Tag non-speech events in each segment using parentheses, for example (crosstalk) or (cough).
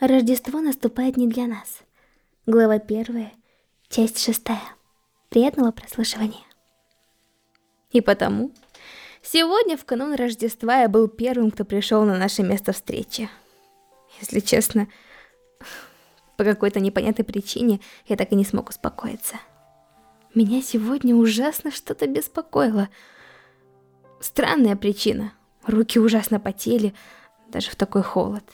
Рождество наступает не для нас. Глава 1, часть 6. Приятного прослушивания. И потому, сегодня в канун Рождества я был первым, кто пришел на наше место встречи. Если честно, по какой-то непонятной причине я так и не смог успокоиться. Меня сегодня ужасно что-то беспокоило. Странная причина. Руки ужасно потели, даже в такой холод.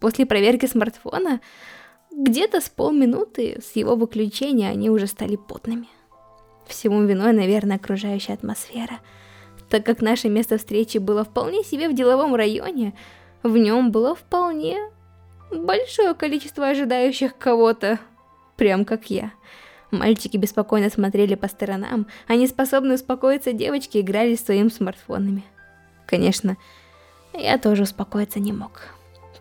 После проверки смартфона, где-то с полминуты с его выключения они уже стали потными. Всему виной, наверное, окружающая атмосфера. Так как наше место встречи было вполне себе в деловом районе, в нем было вполне большое количество ожидающих кого-то, прям как я. Мальчики беспокойно смотрели по сторонам, а неспособные успокоиться девочки играли своими смартфонами. Конечно, я тоже успокоиться не мог.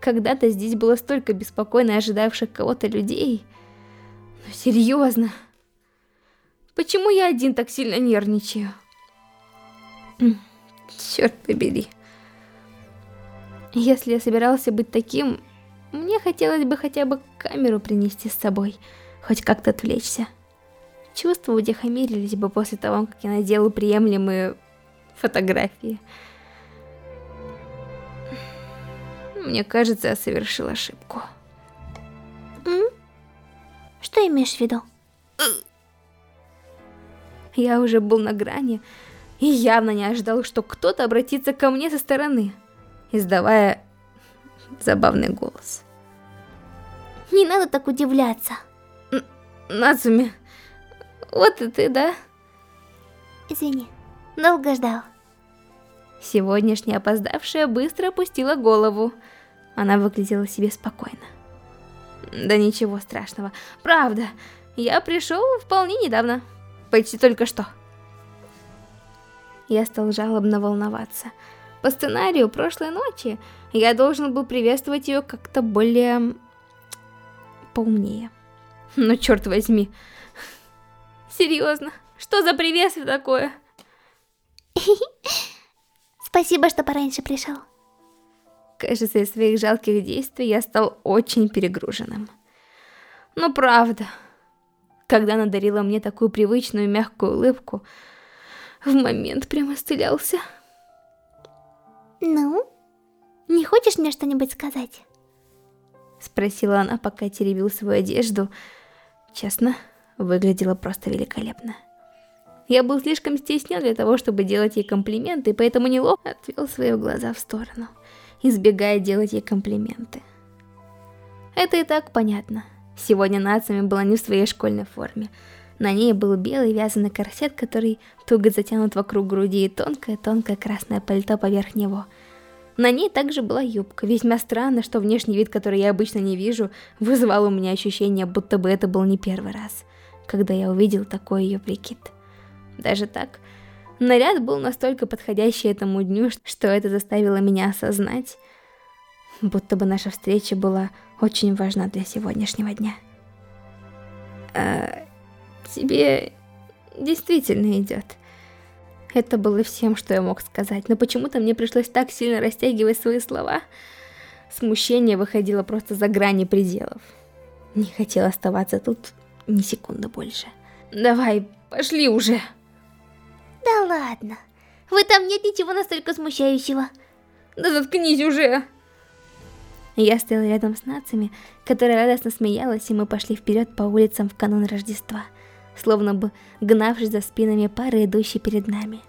Когда-то здесь было столько беспокойно ожидавших кого-то людей. Но серьезно. Почему я один так сильно нервничаю? Черт побери. Если я собирался быть таким, мне хотелось бы хотя бы камеру принести с собой, хоть как-то отвлечься. Чувства утихомирились бы после того, как я надела приемлемые фотографии. Мне кажется, я совершил ошибку. М? Что имеешь в виду? Я уже был на грани и явно не ожидал, что кто-то обратится ко мне со стороны, издавая забавный голос. Не надо так удивляться. Н Нацуми, вот и ты, да? Извини, долго ждал. Сегодняшняя опоздавшая быстро опустила голову. Она выглядела себе спокойно. Да ничего страшного. Правда, я пришел вполне недавно. Почти только что. Я стал жалобно волноваться. По сценарию прошлой ночи я должен был приветствовать ее как-то более... поумнее. Но черт возьми. Серьезно, что за приветствие такое? (laughs) Спасибо, что пораньше пришел. Кажется, из своих жалких действий я стал очень перегруженным. Но правда, когда она дарила мне такую привычную мягкую улыбку, в момент прямо стрелялся. Ну, не хочешь мне что-нибудь сказать? Спросила она, пока теребил свою одежду. Честно, выглядела просто великолепно. Я был слишком стеснен для того, чтобы делать ей комплименты, поэтому неловко отвел свои глаза в сторону избегая делать ей комплименты. Это и так понятно. Сегодня Нацами была не в своей школьной форме. На ней был белый вязаный корсет, который туго затянут вокруг груди и тонкое-тонкое красное пальто поверх него. На ней также была юбка. Весьма странно, что внешний вид, который я обычно не вижу, вызывал у меня ощущение, будто бы это был не первый раз, когда я увидел такой ее прикид. Даже так, Наряд был настолько подходящий этому дню, что это заставило меня осознать, будто бы наша встреча была очень важна для сегодняшнего дня. А, тебе действительно идет. Это было всем, что я мог сказать, но почему-то мне пришлось так сильно растягивать свои слова. Смущение выходило просто за грани пределов. Не хотел оставаться тут ни секунды больше. Давай, пошли уже. Да ладно. В этом нет ничего настолько смущающего. Да заткнись уже. Я стояла рядом с нацами, которая радостно смеялась, и мы пошли вперед по улицам в канун Рождества, словно бы гнавшись за спинами пары, идущей перед нами.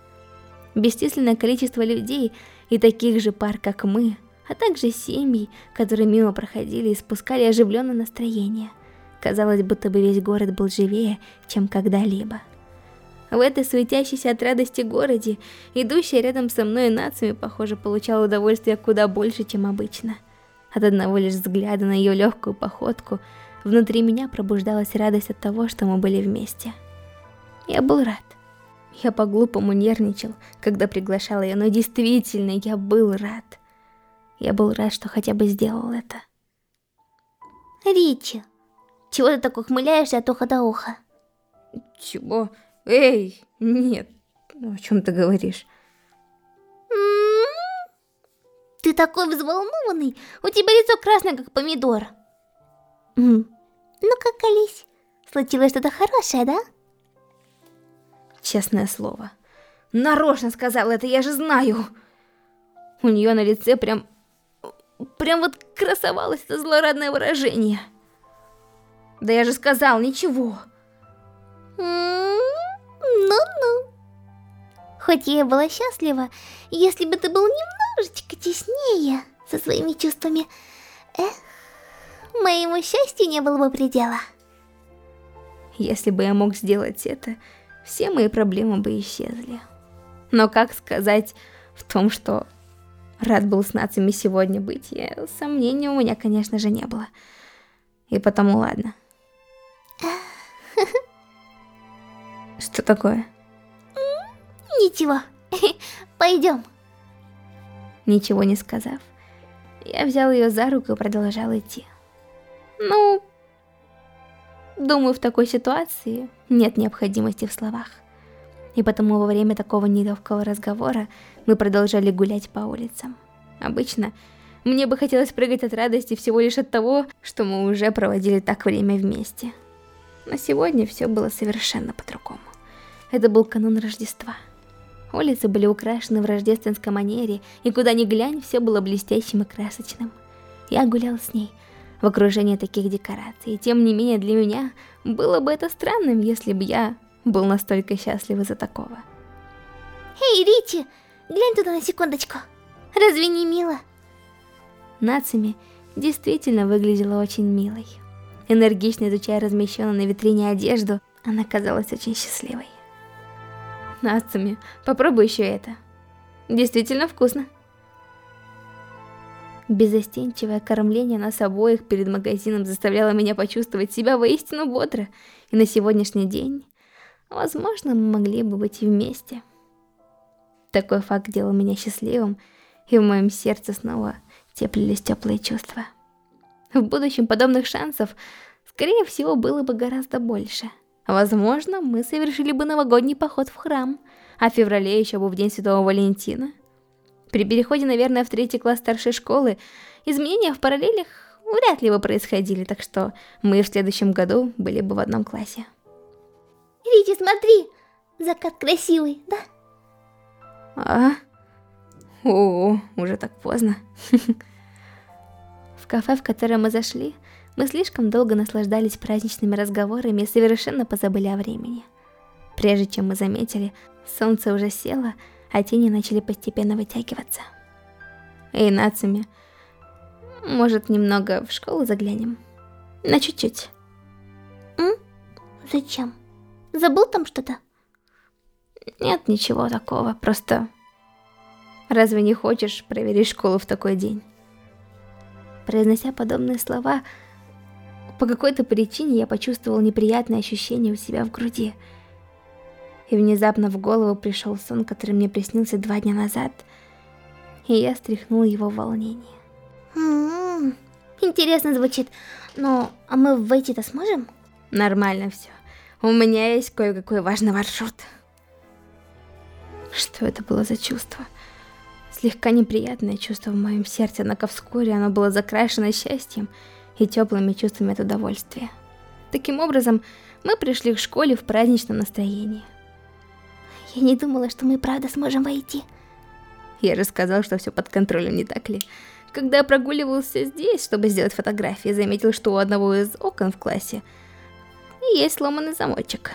Бесчисленное количество людей и таких же пар, как мы, а также семьи, которые мимо проходили и спускали оживленное настроение. Казалось, будто бы весь город был живее, чем когда-либо. В этой суетящейся от радости городе, идущая рядом со мной нациями, похоже, получала удовольствие куда больше, чем обычно. От одного лишь взгляда на ее легкую походку, внутри меня пробуждалась радость от того, что мы были вместе. Я был рад. Я по-глупому нервничал, когда приглашал ее, но действительно, я был рад. Я был рад, что хотя бы сделал это. Ричи, чего ты так ухмыляешься от уха до уха? Чего? Эй, нет, ну, о чем ты говоришь? Ты такой взволнованный, у тебя лицо красное, как помидор. Ну-ка, колись. Случилось что-то хорошее, да? Честное слово. Нарочно сказала это, я же знаю. У нее на лице прям... Прям вот красовалось это злорадное выражение. Да я же сказал, ничего. Ну-ну. Хоть я и была счастлива, если бы ты был немножечко теснее со своими чувствами, эх, моему счастью не было бы предела. Если бы я мог сделать это, все мои проблемы бы исчезли. Но как сказать в том, что рад был с нациями сегодня быть, я, сомнений у меня, конечно же, не было. И потому ладно. (laughs) Что такое? Ничего. (laughs) Пойдем. Ничего не сказав, я взял ее за руку и продолжал идти. Ну, думаю, в такой ситуации нет необходимости в словах. И потому во время такого нелегкого разговора мы продолжали гулять по улицам. Обычно мне бы хотелось прыгать от радости всего лишь от того, что мы уже проводили так время вместе. Но сегодня все было совершенно по-другому. Это был канун Рождества. Улицы были украшены в рождественской манере, и куда ни глянь, все было блестящим и красочным. Я гулял с ней в окружении таких декораций, и тем не менее для меня было бы это странным, если бы я был настолько счастлив из-за такого. Эй, Ричи, глянь туда на секундочку. Разве не мило? Нацами действительно выглядела очень милой. Энергично изучая размещенную на витрине одежду, она казалась очень счастливой. Нацами, попробуй еще это. Действительно вкусно. Безостенчивое кормление нас обоих перед магазином заставляло меня почувствовать себя воистину бодро, и на сегодняшний день, возможно, мы могли бы быть вместе. Такой факт делал меня счастливым, и в моем сердце снова теплились теплые чувства. В будущем подобных шансов, скорее всего, было бы гораздо больше. Возможно, мы совершили бы новогодний поход в храм, а в феврале еще бы в День Святого Валентина – при переходе, наверное, в третий класс старшей школы изменения в параллелях вряд ли бы происходили, так что мы в следующем году были бы в одном классе. Рити, смотри! Закат красивый, да? А? О, уже так поздно. (laughs) В кафе, в которое мы зашли, мы слишком долго наслаждались праздничными разговорами и совершенно позабыли о времени. Прежде чем мы заметили, солнце уже село, а тени начали постепенно вытягиваться. Эй, Нацуми, может, немного в школу заглянем? На чуть-чуть. Зачем? Забыл там что-то? Нет, ничего такого, просто... Разве не хочешь проверить школу в такой день? Произнося подобные слова, по какой-то причине я почувствовал неприятное ощущение у себя в груди – и внезапно в голову пришел сон, который мне приснился два дня назад, и я стряхнул его в волнение. М -м -м, интересно звучит, но а мы войти-то сможем? Нормально все. У меня есть кое-какой важный маршрут. Что это было за чувство? Слегка неприятное чувство в моем сердце, однако вскоре оно было закрашено счастьем и теплыми чувствами от удовольствия. Таким образом, мы пришли к школе в праздничном настроении. Я не думала, что мы правда сможем войти. Я же сказал, что все под контролем, не так ли? Когда я прогуливался здесь, чтобы сделать фотографии, заметил, что у одного из окон в классе есть сломанный замочек.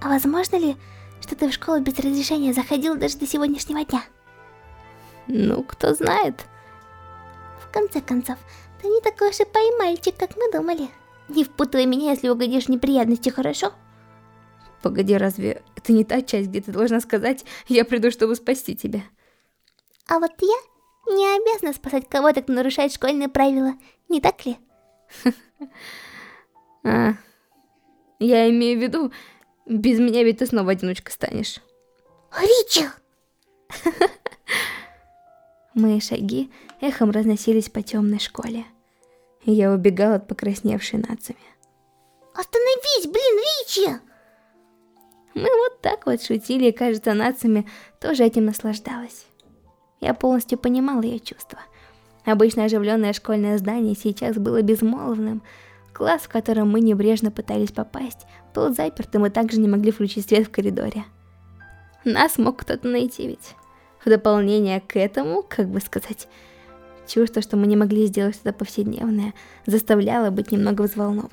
А возможно ли, что ты в школу без разрешения заходил даже до сегодняшнего дня? Ну, кто знает. В конце концов, ты не такой уж и поймальчик, как мы думали. Не впутывай меня, если угодишь в неприятности, хорошо? Погоди, разве это не та часть, где ты должна сказать «я приду, чтобы спасти тебя»? А вот я не обязана спасать кого-то, кто нарушает школьные правила, не так ли? (laughs) А, я имею в виду, без меня ведь ты снова одиночка станешь. Ричел! (laughs) Мои шаги эхом разносились по темной школе. Я убегал от покрасневшей нацами. Остановись, блин, Ричи! Мы вот так вот шутили, и, кажется, нациями тоже этим наслаждалась. Я полностью понимал ее чувства. Обычно оживленное школьное здание сейчас было безмолвным. Класс, в котором мы небрежно пытались попасть, был заперт, и мы также не могли включить свет в коридоре. Нас мог кто-то найти ведь. В дополнение к этому, как бы сказать, чувство, что мы не могли сделать что-то повседневное, заставляло быть немного взволнованным.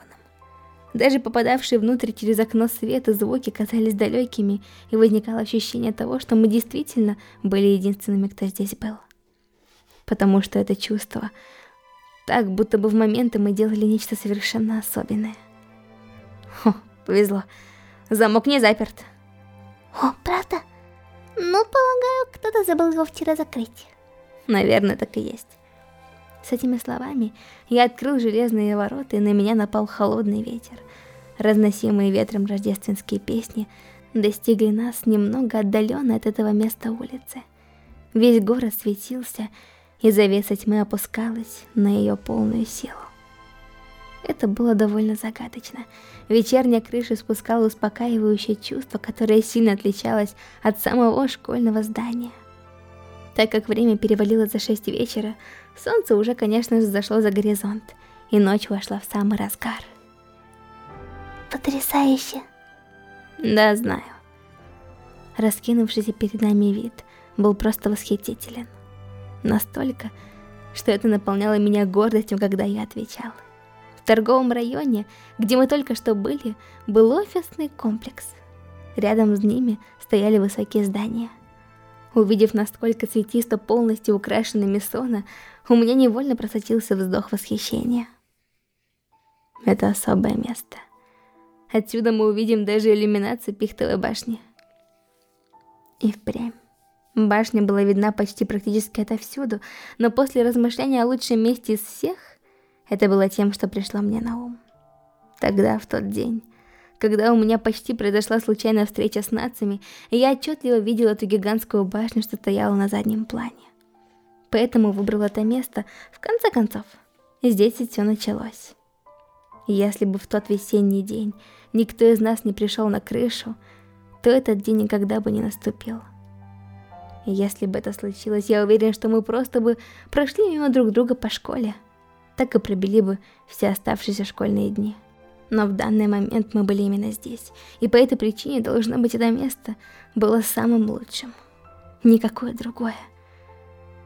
Даже попадавшие внутрь через окно света звуки казались далекими, и возникало ощущение того, что мы действительно были единственными, кто здесь был. Потому что это чувство, так будто бы в моменты мы делали нечто совершенно особенное. Хо, повезло. Замок не заперт. Забыл его вчера закрыть. Наверное, так и есть. С этими словами я открыл железные ворота, и на меня напал холодный ветер. Разносимые ветром рождественские песни достигли нас немного отдаленно от этого места улицы. Весь город светился, и завеса тьмы опускалась на ее полную силу. Это было довольно загадочно. Вечерняя крыша спускала успокаивающее чувство, которое сильно отличалось от самого школьного здания. Так как время перевалило за шесть вечера, солнце уже, конечно же, зашло за горизонт, и ночь вошла в самый разгар. Потрясающе. Да, знаю. Раскинувшийся перед нами вид был просто восхитителен. Настолько, что это наполняло меня гордостью, когда я отвечал. В торговом районе, где мы только что были, был офисный комплекс. Рядом с ними стояли высокие здания. Увидев, насколько цветисто полностью украшена Миссона, у меня невольно просочился вздох восхищения. Это особое место. Отсюда мы увидим даже иллюминацию пихтовой башни. И впрямь. Башня была видна почти практически отовсюду, но после размышления о лучшем месте из всех, это было тем, что пришло мне на ум. Тогда, в тот день, когда у меня почти произошла случайная встреча с нациями, я отчетливо видела эту гигантскую башню, что стояла на заднем плане. Поэтому выбрала это место, в конце концов. Здесь и все началось. Если бы в тот весенний день никто из нас не пришел на крышу, то этот день никогда бы не наступил. если бы это случилось, я уверен, что мы просто бы прошли мимо друг друга по школе. Так и пробили бы все оставшиеся школьные дни. Но в данный момент мы были именно здесь, и по этой причине должно быть это место было самым лучшим. Никакое другое.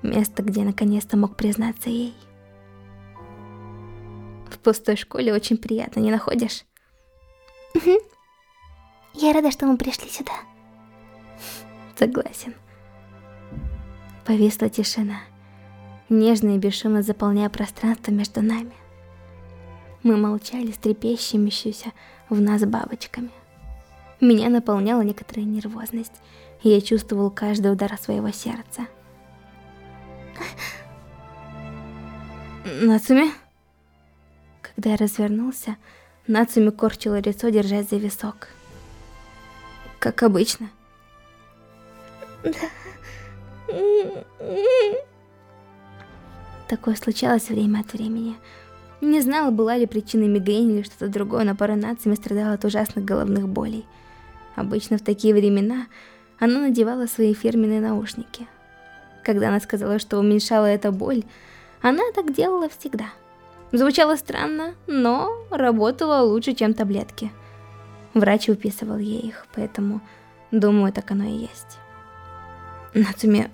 Место, где наконец-то мог признаться ей. В пустой школе очень приятно, не находишь? Угу. Я рада, что мы пришли сюда. Согласен. Повисла тишина, нежно и бесшумно заполняя пространство между нами. Мы молчали с трепещущимися в нас бабочками. Меня наполняла некоторая нервозность, я чувствовал каждый удар своего сердца. Нацуми? Когда я развернулся, Нацуми корчила лицо, держась за висок. Как обычно. Да. Такое случалось время от времени. Не знала, была ли причиной мигрени или что-то другое, но пара нациями страдала от ужасных головных болей. Обычно в такие времена она надевала свои фирменные наушники. Когда она сказала, что уменьшала эта боль, она так делала всегда. Звучало странно, но работало лучше, чем таблетки. Врач выписывал ей их, поэтому, думаю, так оно и есть. Нацуми,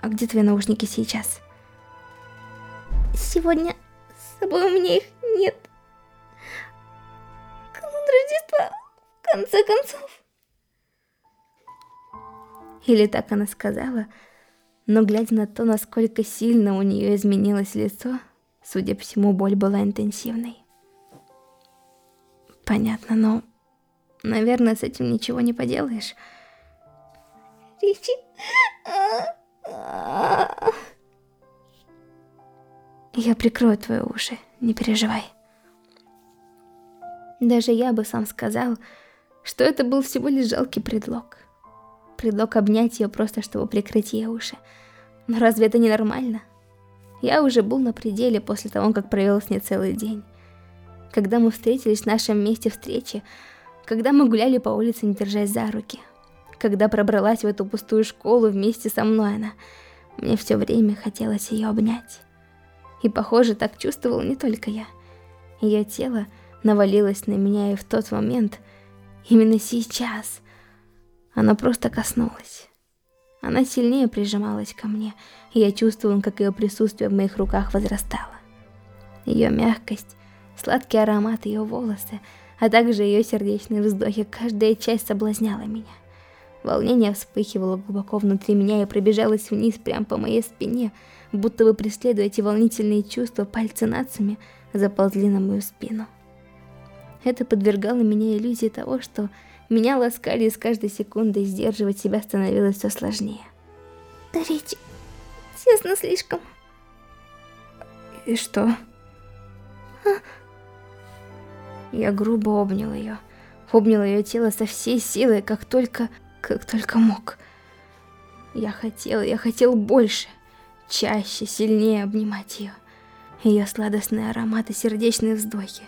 а где твои наушники сейчас? Сегодня собой у меня их нет. Канун Рождества, в конце концов. Или так она сказала, но глядя на то, насколько сильно у нее изменилось лицо, судя по всему, боль была интенсивной. Понятно, но, наверное, с этим ничего не поделаешь. Ричи... Я прикрою твои уши, не переживай. Даже я бы сам сказал, что это был всего лишь жалкий предлог. Предлог обнять ее просто, чтобы прикрыть ей уши. Но разве это не нормально? Я уже был на пределе после того, как провел с ней целый день. Когда мы встретились в нашем месте встречи, когда мы гуляли по улице, не держась за руки, когда пробралась в эту пустую школу вместе со мной она, мне все время хотелось ее обнять. И, похоже, так чувствовал не только я. Ее тело навалилось на меня, и в тот момент, именно сейчас, она просто коснулась. Она сильнее прижималась ко мне, и я чувствовал, как ее присутствие в моих руках возрастало. Ее мягкость, сладкий аромат ее волосы, а также ее сердечные вздохи, каждая часть соблазняла меня. Волнение вспыхивало глубоко внутри меня и пробежалось вниз прямо по моей спине, будто бы преследуя эти волнительные чувства, пальцы нацами заползли на мою спину. Это подвергало меня иллюзии того, что меня ласкали и с каждой секундой сдерживать себя становилось все сложнее. Речь, тесно слишком. И что? А? Я грубо обнял ее. Обнял ее тело со всей силой, как только, как только мог. Я хотел, я хотел больше, чаще, сильнее обнимать ее. Ее сладостные ароматы, сердечные вздохи.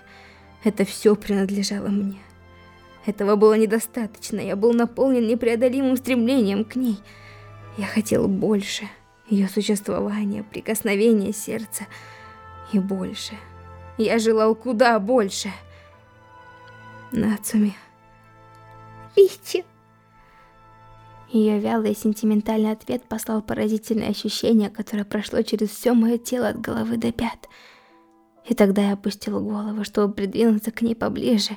Это все принадлежало мне. Этого было недостаточно, я был наполнен непреодолимым стремлением к ней. Я хотел больше, ее существования, прикосновения сердца и больше. Я желал куда больше. Нацуми. Ричи. Ее вялый сентиментальный ответ послал поразительное ощущение, которое прошло через все мое тело от головы до пят. И тогда я опустила голову, чтобы придвинуться к ней поближе,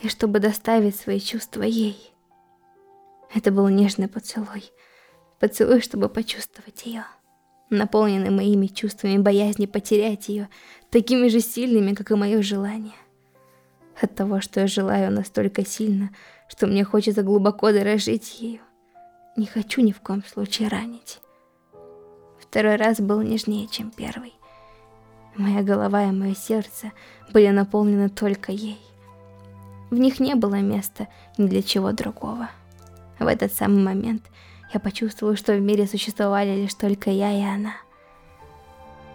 и чтобы доставить свои чувства ей. Это был нежный поцелуй. Поцелуй, чтобы почувствовать ее наполненный моими чувствами боязни потерять ее, такими же сильными, как и мое желание. От того, что я желаю настолько сильно, что мне хочется глубоко дорожить ею. Не хочу ни в коем случае ранить. Второй раз был нежнее, чем первый. Моя голова и мое сердце были наполнены только ей. В них не было места ни для чего другого. В этот самый момент я почувствовала, что в мире существовали лишь только я и она.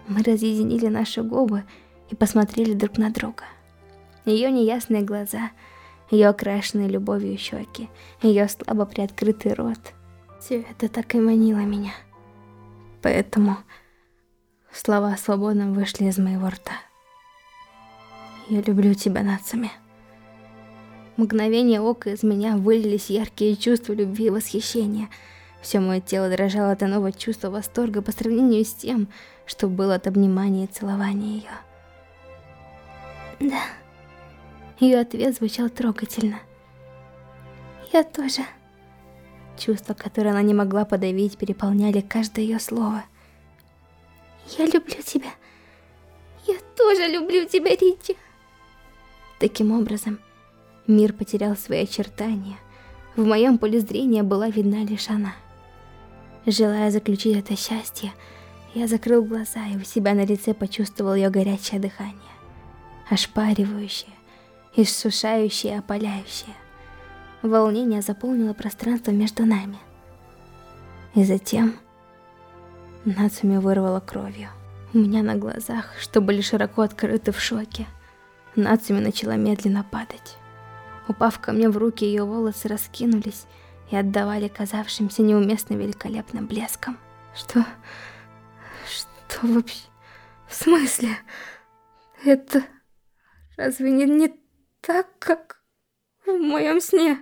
Мы разъединили наши губы и посмотрели друг на друга. Ее неясные глаза, ее окрашенные любовью щеки, ее слабо приоткрытый рот. Все это так и манило меня. Поэтому слова свободно вышли из моего рта. Я люблю тебя, Нацами. Мгновение ока из меня вылились яркие чувства любви и восхищения — все мое тело дрожало от нового чувства восторга по сравнению с тем, что было от обнимания и целования ее. Да. Ее ответ звучал трогательно. Я тоже. Чувства, которые она не могла подавить, переполняли каждое ее слово. Я люблю тебя. Я тоже люблю тебя, Ричи. Таким образом, мир потерял свои очертания. В моем поле зрения была видна лишь она. Желая заключить это счастье, я закрыл глаза и у себя на лице почувствовал ее горячее дыхание. Ошпаривающее, иссушающее, опаляющее. Волнение заполнило пространство между нами. И затем Нацуми вырвала кровью. У меня на глазах, что были широко открыты в шоке, Нацуми начала медленно падать. Упав ко мне в руки, ее волосы раскинулись, и отдавали казавшимся неуместно великолепным блеском. Что... что вообще... В смысле? Это... разве не, не так, как в моем сне?